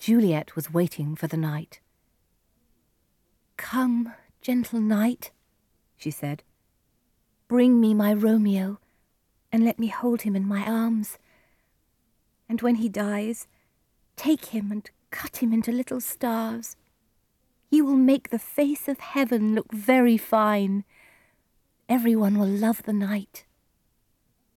Juliet was waiting for the night. Come, gentle night, she said. Bring me my Romeo, and let me hold him in my arms. And when he dies, take him and cut him into little stars. He will make the face of heaven look very fine. Everyone will love the night.